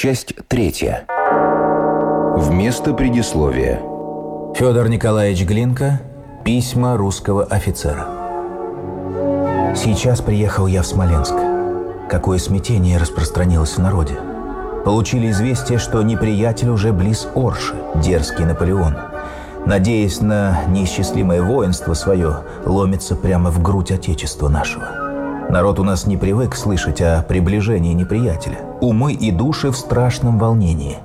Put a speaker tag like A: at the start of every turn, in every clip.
A: Часть третья. Вместо предисловия.
B: Федор Николаевич Глинка. Письма русского офицера. Сейчас приехал я в Смоленск. Какое смятение распространилось в народе. Получили известие, что неприятель уже близ Орши, дерзкий Наполеон. Надеясь на неисчислимое воинство свое, ломится прямо в грудь Отечества нашего. Народ у нас не привык слышать о приближении неприятеля умы и души в страшном волнении.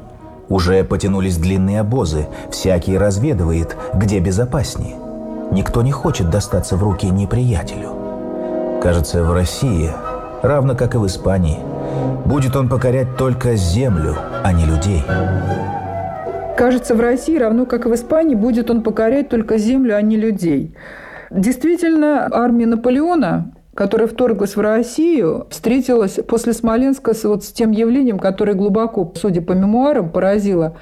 B: Уже потянулись длинные обозы, всякий разведывает, где безопаснее. Никто не хочет достаться в руки неприятелю. Кажется, в России, равно как и в Испании, будет он покорять только землю, а не людей.
C: Кажется, в России, равно как и в Испании, будет он покорять только землю, а не людей. Действительно, армия Наполеона которая вторглась в Россию, встретилась после Смоленска с, вот, с тем явлением, которое глубоко, судя по мемуарам, поразило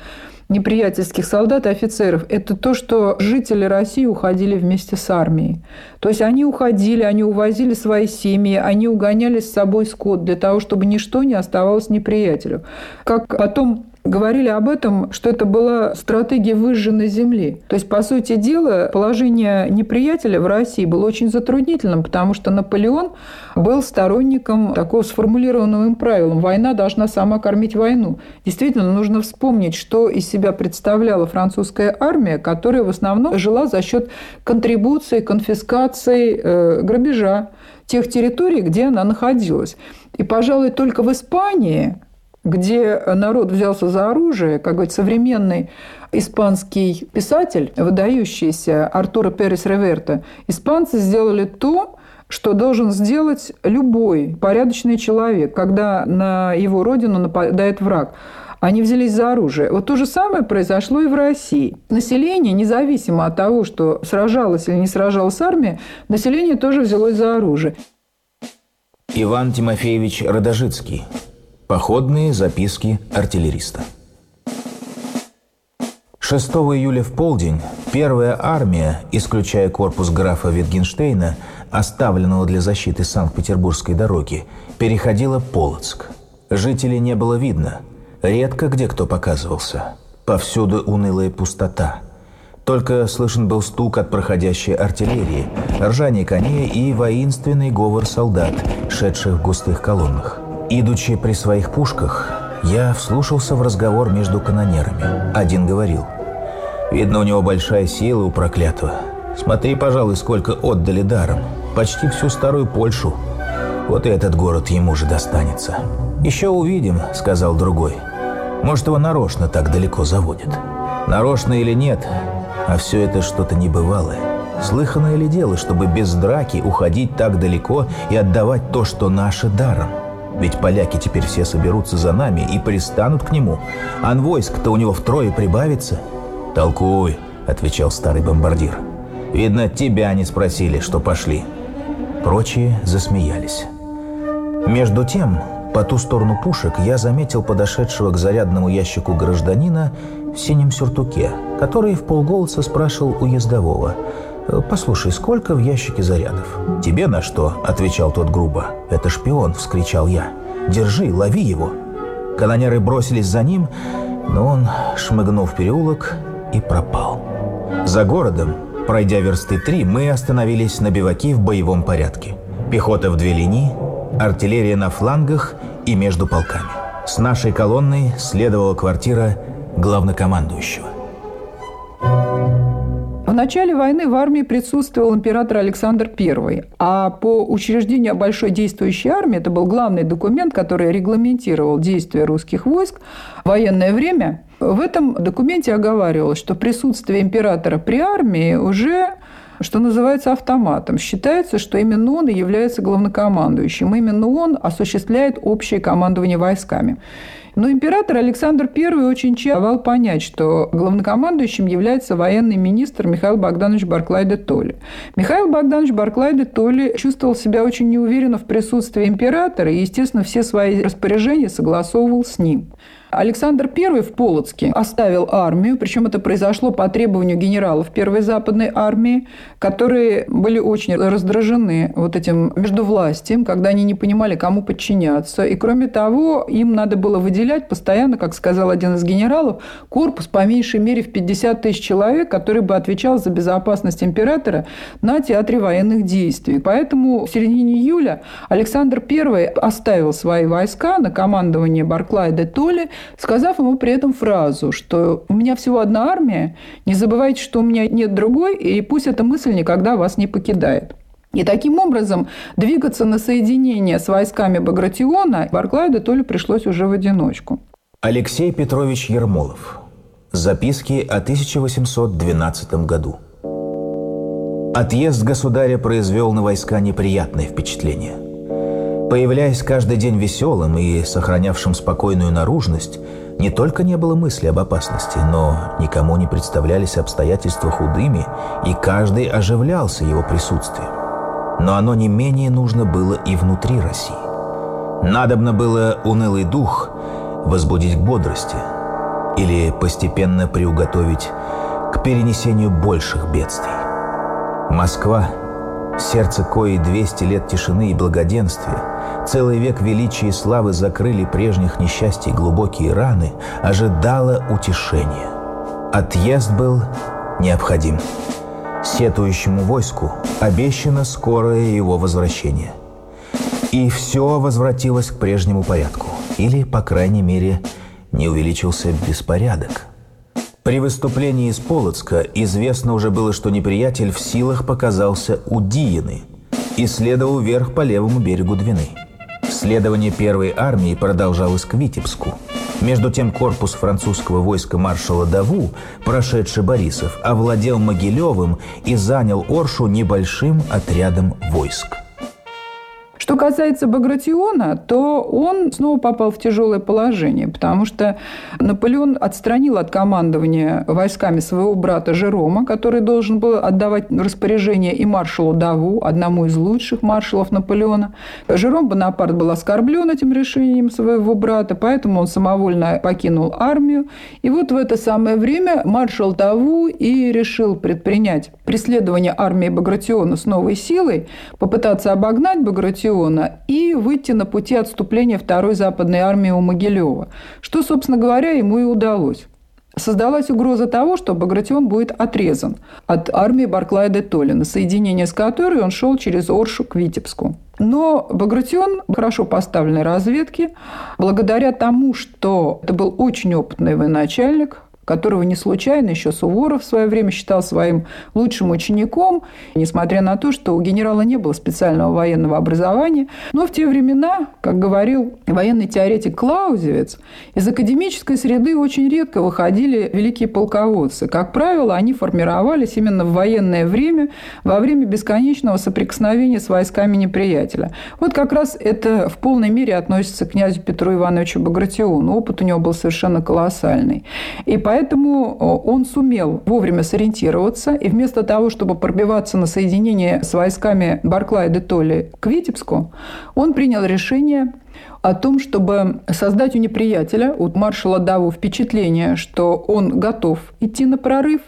C: неприятельских солдат и офицеров, это то, что жители России уходили вместе с армией. То есть они уходили, они увозили свои семьи, они угоняли с собой скот для того, чтобы ничто не оставалось неприятелю. Как потом говорили об этом, что это была стратегия выжженной земли. То есть, по сути дела, положение неприятеля в России было очень затруднительным, потому что Наполеон был сторонником такого сформулированного им правилом «война должна сама кормить войну». Действительно, нужно вспомнить, что из себя представляла французская армия, которая в основном жила за счет контрибуции, конфискации, э, грабежа тех территорий, где она находилась. И, пожалуй, только в Испании где народ взялся за оружие, как говорит современный испанский писатель, выдающийся Артура Перес Реверта, испанцы сделали то, что должен сделать любой порядочный человек, когда на его родину нападает враг. Они взялись за оружие. Вот то же самое произошло и в России. Население, независимо от того, что сражалось или не сражалась армия, население тоже взялось за оружие.
B: Иван Тимофеевич Родожицкий – Походные записки артиллериста. 6 июля в полдень первая армия, исключая корпус графа Витгенштейна, оставленного для защиты Санкт-Петербургской дороги, переходила Полоцк. Жителей не было видно, редко где кто показывался. Повсюду унылая пустота. Только слышен был стук от проходящей артиллерии, ржание коней и воинственный говор солдат, шедших в густых колоннах. Идучи при своих пушках, я вслушался в разговор между канонерами. Один говорил. «Видно, у него большая сила у проклятого. Смотри, пожалуй, сколько отдали даром. Почти всю старую Польшу. Вот и этот город ему же достанется». «Еще увидим», — сказал другой. «Может, его нарочно так далеко заводят». Нарочно или нет, а все это что-то небывалое. Слыханное ли дело, чтобы без драки уходить так далеко и отдавать то, что наше даром? Ведь поляки теперь все соберутся за нами и пристанут к нему. А Анвойск-то у него втрое прибавится. «Толкуй», — отвечал старый бомбардир. «Видно, тебя не спросили, что пошли». Прочие засмеялись. Между тем, по ту сторону пушек я заметил подошедшего к зарядному ящику гражданина в синем сюртуке, который в полголоса спрашивал у ездового — «Э, «Послушай, сколько в ящике зарядов?» «Тебе на что?» – отвечал тот грубо. «Это шпион!» – вскричал я. «Держи, лови его!» Канонеры бросились за ним, но он, шмыгнул в переулок, и пропал. За городом, пройдя версты три, мы остановились на биваке в боевом порядке. Пехота в две линии, артиллерия на флангах и между полками. С нашей колонной следовала квартира главнокомандующего.
C: В начале войны в армии присутствовал император Александр I, а по учреждению большой действующей армии, это был главный документ, который регламентировал действия русских войск в военное время, в этом документе оговаривалось, что присутствие императора при армии уже что называется, автоматом. Считается, что именно он и является главнокомандующим. Именно он осуществляет общее командование войсками. Но император Александр I очень часто понять, что главнокомандующим является военный министр Михаил Богданович Барклай де Толли. Михаил Богданович Барклай де Толли чувствовал себя очень неуверенно в присутствии императора и, естественно, все свои распоряжения согласовывал с ним. Александр I в Полоцке оставил армию, причем это произошло по требованию генералов Первой Западной армии, которые были очень раздражены вот этим междувластием, когда они не понимали, кому подчиняться. И кроме того, им надо было выделять постоянно, как сказал один из генералов, корпус по меньшей мере в 50 тысяч человек, который бы отвечал за безопасность императора на театре военных действий. Поэтому в середине июля Александр I оставил свои войска на командование Барклая де Толли, сказав ему при этом фразу, что у меня всего одна армия, не забывайте, что у меня нет другой, и пусть эта мысль никогда вас не покидает. И таким образом двигаться на соединение с войсками Багратиона Барклайда Толю пришлось уже в одиночку.
B: Алексей Петрович Ермолов. Записки о 1812 году. Отъезд государя произвел на войска неприятное впечатление. Появляясь каждый день веселым и сохранявшим спокойную наружность, не только не было мысли об опасности, но никому не представлялись обстоятельства худыми, и каждый оживлялся его присутствием. Но оно не менее нужно было и внутри России. Надобно было унылый дух возбудить к бодрости или постепенно приуготовить к перенесению больших бедствий. Москва – сердце кои 200 лет тишины и благоденствия, целый век величия и славы закрыли прежних несчастий глубокие раны, ожидало утешения. Отъезд был необходим. Сетующему войску обещано скорое его возвращение. И все возвратилось к прежнему порядку. Или, по крайней мере, не увеличился беспорядок – при выступлении из Полоцка известно уже было, что неприятель в силах показался у Диины и следовал вверх по левому берегу Двины. Следование первой армии продолжалось к Витебску. Между тем корпус французского войска маршала Даву, прошедший Борисов, овладел Могилевым и занял Оршу небольшим отрядом войск.
C: Что касается Багратиона, то он снова попал в тяжелое положение, потому что Наполеон отстранил от командования войсками своего брата Жерома, который должен был отдавать распоряжение и маршалу Даву, одному из лучших маршалов Наполеона. Жером Бонапарт был оскорблен этим решением своего брата, поэтому он самовольно покинул армию. И вот в это самое время маршал Даву и решил предпринять преследование армии Багратиона с новой силой, попытаться обогнать Багратиона Наполеона и выйти на пути отступления Второй Западной армии у Могилева, что, собственно говоря, ему и удалось. Создалась угроза того, что Багратион будет отрезан от армии Барклая де Толлина, соединение с которой он шел через Оршу к Витебску. Но Багратион, хорошо поставленной разведки, благодаря тому, что это был очень опытный военачальник, которого не случайно еще Суворов в свое время считал своим лучшим учеником, несмотря на то, что у генерала не было специального военного образования. Но в те времена, как говорил военный теоретик Клаузевец, из академической среды очень редко выходили великие полководцы. Как правило, они формировались именно в военное время, во время бесконечного соприкосновения с войсками неприятеля. Вот как раз это в полной мере относится к князю Петру Ивановичу Багратиону. Опыт у него был совершенно колоссальный. И поэтому Поэтому э, он сумел вовремя сориентироваться, и вместо того, чтобы пробиваться на соединение с войсками Барклая де Толли к Витебску, он принял решение о том, чтобы создать у неприятеля, у маршала Даву, впечатление, что он готов идти на прорыв.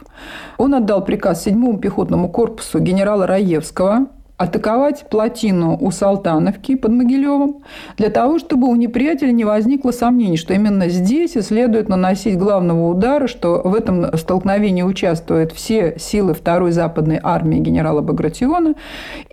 C: Он отдал приказ 7-му пехотному корпусу генерала Раевского атаковать плотину у Салтановки под Могилевым, для того, чтобы у неприятеля не возникло сомнений, что именно здесь и следует наносить главного удара, что в этом столкновении участвуют все силы второй западной армии генерала Багратиона.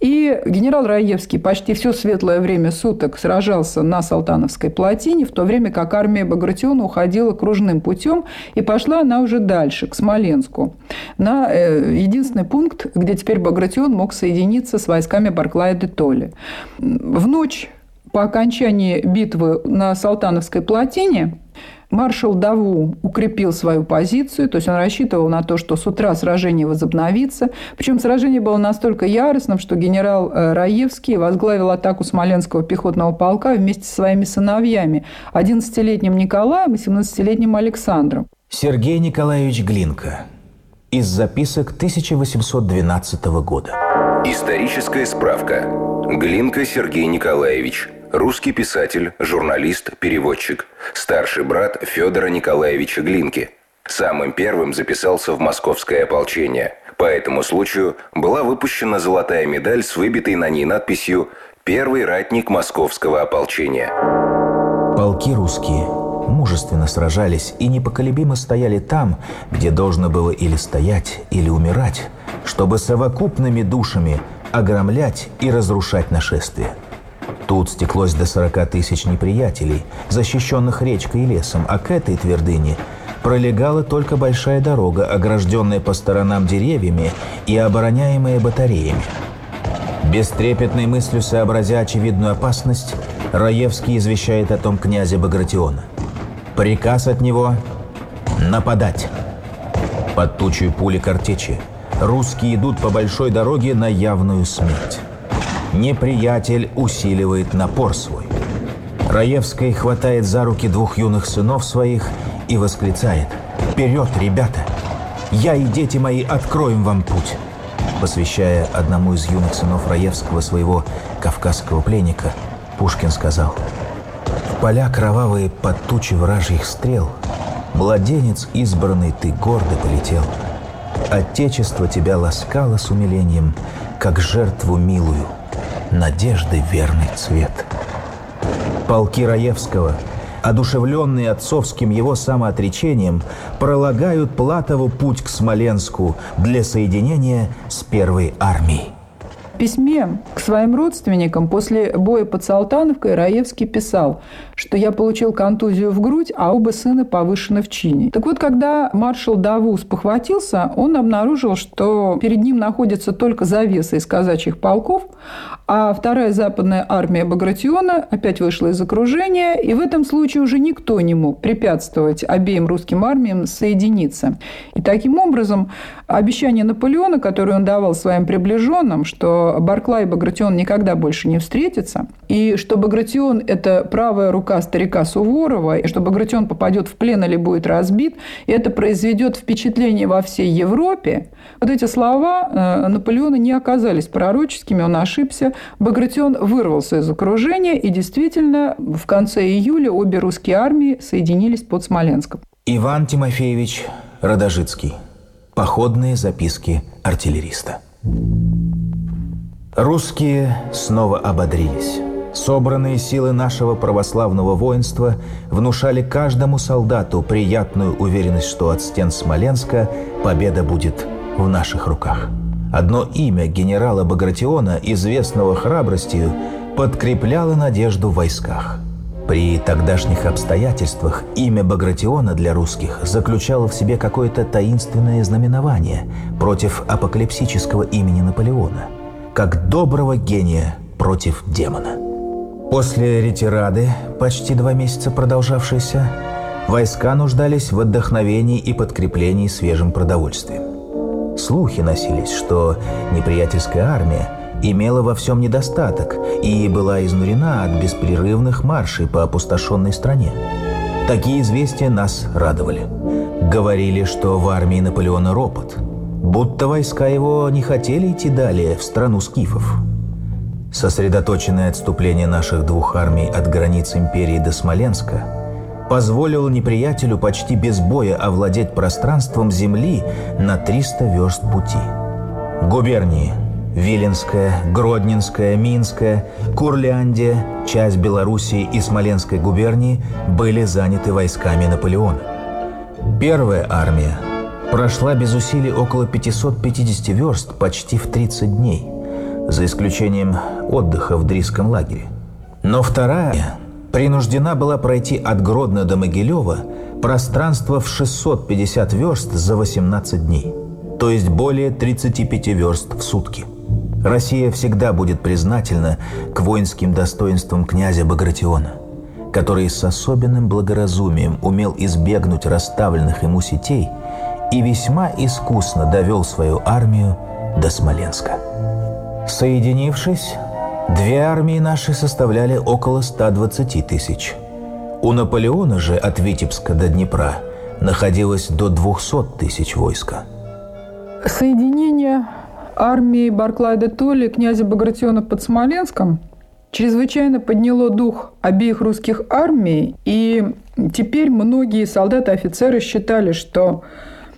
C: И генерал Раевский почти все светлое время суток сражался на Салтановской плотине, в то время как армия Багратиона уходила кружным путем, и пошла она уже дальше, к Смоленску, на э, единственный пункт, где теперь Багратион мог соединиться с войсками Барклая де Толли. В ночь по окончании битвы на Салтановской плотине маршал Даву укрепил свою позицию, то есть он рассчитывал на то, что с утра сражение возобновится. Причем сражение было настолько яростным, что генерал э, Раевский возглавил атаку Смоленского пехотного полка вместе со своими сыновьями, 11-летним Николаем и 17-летним Александром.
B: Сергей Николаевич Глинка из записок 1812 года.
A: Историческая справка. Глинка Сергей Николаевич. Русский писатель, журналист, переводчик. Старший брат Федора Николаевича Глинки. Самым первым записался в московское ополчение. По этому случаю была выпущена золотая медаль с выбитой на ней надписью «Первый ратник московского ополчения».
B: Полки русские – мужественно сражались и непоколебимо стояли там, где должно было или стоять, или умирать, чтобы совокупными душами огромлять и разрушать нашествие. Тут стеклось до 40 тысяч неприятелей, защищенных речкой и лесом, а к этой твердыне пролегала только большая дорога, огражденная по сторонам деревьями и обороняемая батареями. Бестрепетной мыслью сообразя очевидную опасность, Раевский извещает о том князя Багратиона. Приказ от него – нападать. Под тучей пули картечи русские идут по большой дороге на явную смерть. Неприятель усиливает напор свой. Раевский хватает за руки двух юных сынов своих и восклицает «Вперед, ребята! Я и дети мои откроем вам путь!» Посвящая одному из юных сынов Раевского своего кавказского пленника, Пушкин сказал – поля кровавые под тучи вражьих стрел, Младенец, избранный, ты гордо полетел. Отечество тебя ласкало с умилением, Как жертву милую, надежды верный цвет. Полки Раевского, одушевленные отцовским его самоотречением, пролагают Платову путь к Смоленску для соединения с Первой армией
C: письме к своим родственникам после боя под Салтановкой Раевский писал, что я получил контузию в грудь, а оба сына повышены в чине. Так вот, когда маршал Давус похватился, он обнаружил, что перед ним находится только завеса из казачьих полков, а вторая западная армия Багратиона опять вышла из окружения, и в этом случае уже никто не мог препятствовать обеим русским армиям соединиться. И таким образом обещание Наполеона, которое он давал своим приближенным, что что Барклай и Багратион никогда больше не встретятся, и что Багратион – это правая рука старика Суворова, и что Багратион попадет в плен или будет разбит, и это произведет впечатление во всей Европе. Вот эти слова э, Наполеона не оказались пророческими, он ошибся. Багратион вырвался из окружения, и действительно в конце июля обе русские армии соединились под Смоленском.
B: Иван Тимофеевич Родожицкий. Походные записки артиллериста. thank you Русские снова ободрились. Собранные силы нашего православного воинства внушали каждому солдату приятную уверенность, что от стен Смоленска победа будет в наших руках. Одно имя генерала Багратиона, известного храбростью, подкрепляло надежду в войсках. При тогдашних обстоятельствах имя Багратиона для русских заключало в себе какое-то таинственное знаменование против апокалипсического имени Наполеона – как доброго гения против демона. После ретирады, почти два месяца продолжавшейся, войска нуждались в отдохновении и подкреплении свежим продовольствием. Слухи носились, что неприятельская армия имела во всем недостаток и была изнурена от беспрерывных маршей по опустошенной стране. Такие известия нас радовали. Говорили, что в армии Наполеона ропот – будто войска его не хотели идти далее, в страну скифов. Сосредоточенное отступление наших двух армий от границ империи до Смоленска позволило неприятелю почти без боя овладеть пространством земли на 300 верст пути. Губернии – Виленская, Гродненская, Минская, Курляндия, часть Белоруссии и Смоленской губернии – были заняты войсками Наполеона. Первая армия – прошла без усилий около 550 верст почти в 30 дней, за исключением отдыха в Дрийском лагере. Но вторая принуждена была пройти от Гродно до Могилева пространство в 650 верст за 18 дней, то есть более 35 верст в сутки. Россия всегда будет признательна к воинским достоинствам князя Багратиона, который с особенным благоразумием умел избегнуть расставленных ему сетей – и весьма искусно довел свою армию до Смоленска. Соединившись, две армии наши составляли около 120 тысяч. У Наполеона же от Витебска до Днепра находилось до 200 тысяч войска.
C: Соединение армии Барклая де Толли князя Багратиона под Смоленском чрезвычайно подняло дух обеих русских армий, и теперь многие солдаты-офицеры считали, что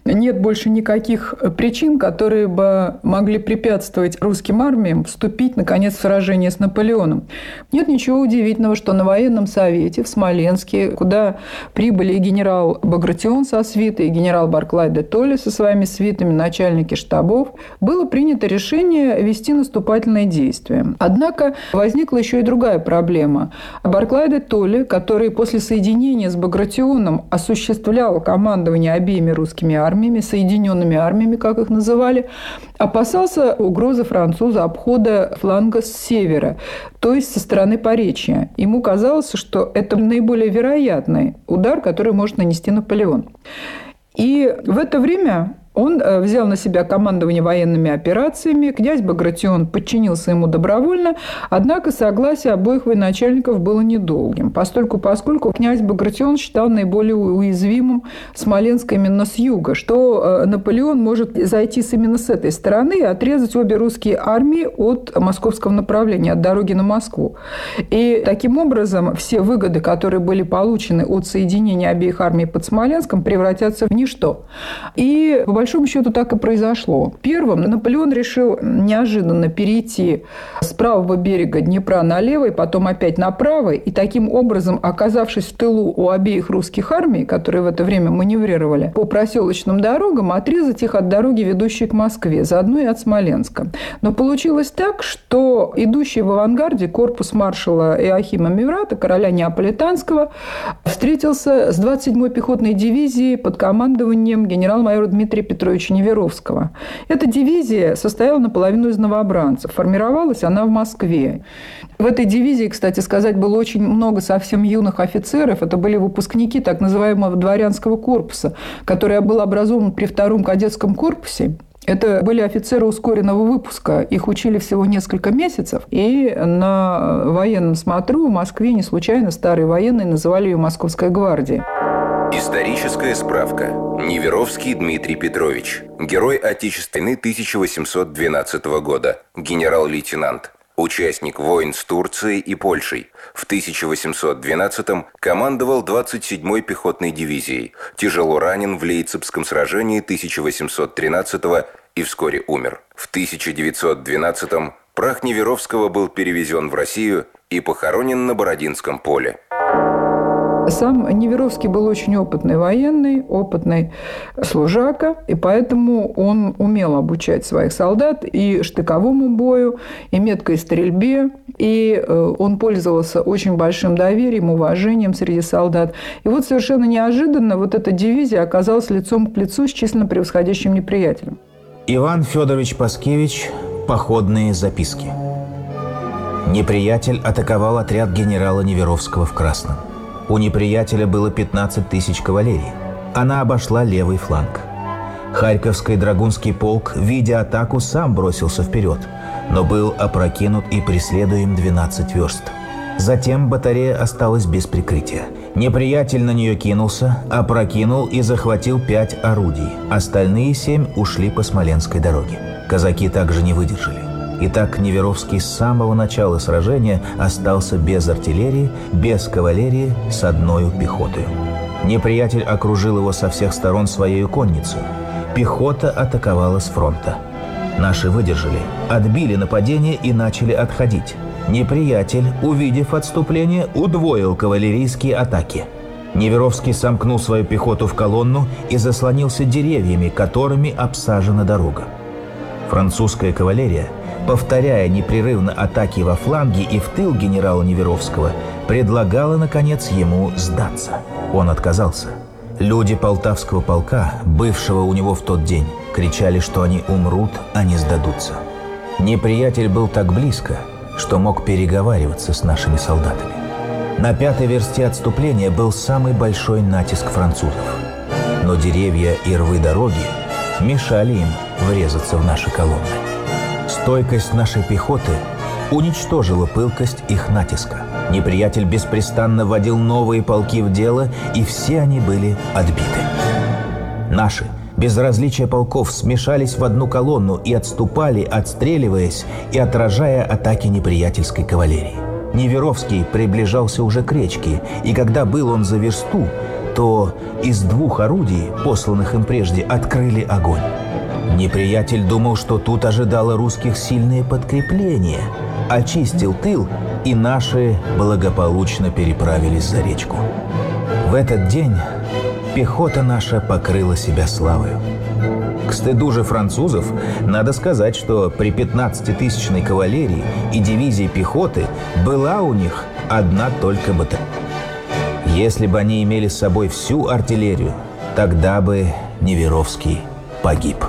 C: нет больше никаких э, причин, которые бы могли препятствовать русским армиям вступить, наконец, в сражение с Наполеоном. Нет ничего удивительного, что на военном совете в Смоленске, куда прибыли и генерал Багратион со свитой, и генерал Барклай де Толли со своими свитами, начальники штабов, было принято решение вести наступательные действия. Однако возникла еще и другая проблема. Барклай де Толли, который после соединения с Багратионом осуществлял командование обеими русскими армиями, армиями, соединенными армиями, как их называли, опасался угрозы француза обхода фланга с севера, то есть со стороны Поречья. Ему казалось, что это наиболее вероятный удар, который может нанести Наполеон. И в это время он э, взял на себя командование военными операциями, князь Багратион подчинился ему добровольно, однако согласие обоих военачальников было недолгим, поскольку, поскольку князь Багратион считал наиболее уязвимым Смоленск именно с юга, что э, Наполеон может зайти именно с этой стороны и отрезать обе русские армии от московского направления, от дороги на Москву. И таким образом все выгоды, которые были получены от соединения обеих армий под Смоленском, превратятся в ничто. И, по большому счету так и произошло. Первым Наполеон решил неожиданно перейти с правого берега Днепра на левый, потом опять на правый, и таким образом, оказавшись в тылу у обеих русских армий, которые в это время маневрировали по проселочным дорогам, отрезать их от дороги, ведущей к Москве, заодно и от Смоленска. Но получилось так, что идущий в авангарде корпус маршала Иохима Меврата, короля Неаполитанского, встретился с 27-й пехотной дивизией под командованием генерал-майора Дмитрия Петровича Неверовского. Эта дивизия состояла наполовину из новобранцев. Формировалась она в Москве. В этой дивизии, кстати сказать, было очень много совсем юных офицеров. Это были выпускники так называемого дворянского корпуса, который был образован при втором кадетском корпусе. Это были офицеры ускоренного выпуска. Их учили всего несколько месяцев. И на военном смотру в Москве не случайно старые военные называли ее «Московская гвардия».
A: Историческая справка. Неверовский Дмитрий Петрович. Герой Отечественной 1812 года. Генерал-лейтенант. Участник войн с Турцией и Польшей. В 1812-м командовал 27-й пехотной дивизией. Тяжело ранен в Лейцепском сражении 1813 го и вскоре умер. В 1912-м прах Неверовского был перевезен в Россию и похоронен на Бородинском поле.
C: Сам Неверовский был очень опытный военный, опытный служака, и поэтому он умел обучать своих солдат и штыковому бою, и меткой стрельбе, и э, он пользовался очень большим доверием, уважением среди солдат. И вот совершенно неожиданно вот эта дивизия оказалась лицом к лицу с численно превосходящим неприятелем.
B: Иван Федорович Паскевич Походные записки. Неприятель атаковал отряд генерала Неверовского в Красном. У неприятеля было 15 тысяч кавалерии. Она обошла левый фланг. Харьковский драгунский полк, видя атаку, сам бросился вперед, но был опрокинут и преследуем 12 верст. Затем батарея осталась без прикрытия. Неприятель на нее кинулся, опрокинул и захватил пять орудий. Остальные семь ушли по Смоленской дороге. Казаки также не выдержали. Итак, Неверовский с самого начала сражения остался без артиллерии, без кавалерии, с одной пехотой. Неприятель окружил его со всех сторон своей конницей. Пехота атаковала с фронта. Наши выдержали, отбили нападение и начали отходить. Неприятель, увидев отступление, удвоил кавалерийские атаки. Неверовский сомкнул свою пехоту в колонну и заслонился деревьями, которыми обсажена дорога. Французская кавалерия – повторяя непрерывно атаки во фланге и в тыл генерала Неверовского, предлагала, наконец, ему сдаться. Он отказался. Люди Полтавского полка, бывшего у него в тот день, кричали, что они умрут, а не сдадутся. Неприятель был так близко, что мог переговариваться с нашими солдатами. На пятой версте отступления был самый большой натиск французов. Но деревья и рвы дороги мешали им врезаться в наши колонны. Стойкость нашей пехоты уничтожила пылкость их натиска. Неприятель беспрестанно вводил новые полки в дело, и все они были отбиты. Наши – без различия полков смешались в одну колонну и отступали, отстреливаясь и отражая атаки неприятельской кавалерии. Неверовский приближался уже к речке, и когда был он за версту, то из двух орудий, посланных им прежде, открыли огонь. Неприятель думал, что тут ожидало русских сильное подкрепление, очистил тыл, и наши благополучно переправились за речку. В этот день пехота наша покрыла себя славою. К стыду же французов, надо сказать, что при 15-тысячной кавалерии и дивизии пехоты была у них одна только батарея. Если бы они имели с собой всю артиллерию, тогда бы Неверовский погиб.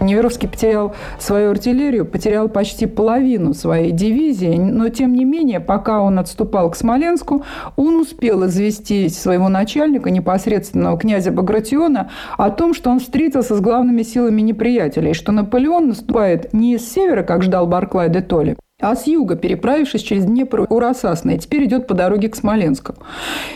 C: Неверовский потерял свою артиллерию, потерял почти половину своей дивизии, но тем не менее, пока он отступал к Смоленску, он успел извести своего начальника, непосредственного князя Багратиона, о том, что он встретился с главными силами неприятелей, что Наполеон наступает не с севера, как ждал Барклай де Толли, а с юга, переправившись через Днепр у Урасасное, а теперь идет по дороге к Смоленску.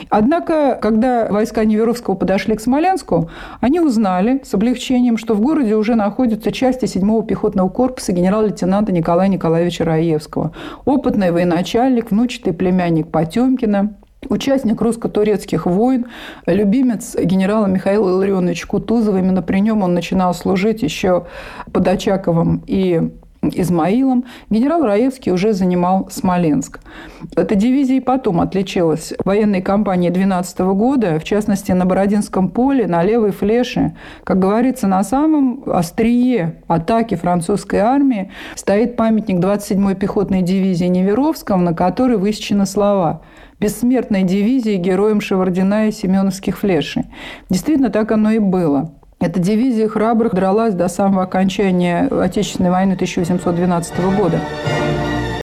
C: Однако, когда войска Неверовского подошли к Смоленску, они узнали с облегчением, что в городе уже находятся части 7-го пехотного корпуса генерал-лейтенанта Николая Николаевича Раевского, опытный военачальник, внучатый племянник Потемкина, участник русско-турецких войн, любимец генерала Михаила Илларионовича Кутузова. Именно при нем он начинал служить еще под Очаковым и Измаилом, генерал Раевский уже занимал Смоленск. Эта дивизия и потом отличилась в военной кампании 12 года, в частности, на Бородинском поле, на левой флеше. Как говорится, на самом острие атаки французской армии стоит памятник 27-й пехотной дивизии Неверовском, на которой высечены слова «Бессмертной дивизии героем Шевардина и Семеновских флешей». Действительно, так оно и было – эта дивизия храбрых дралась до самого окончания Отечественной войны 1812 года.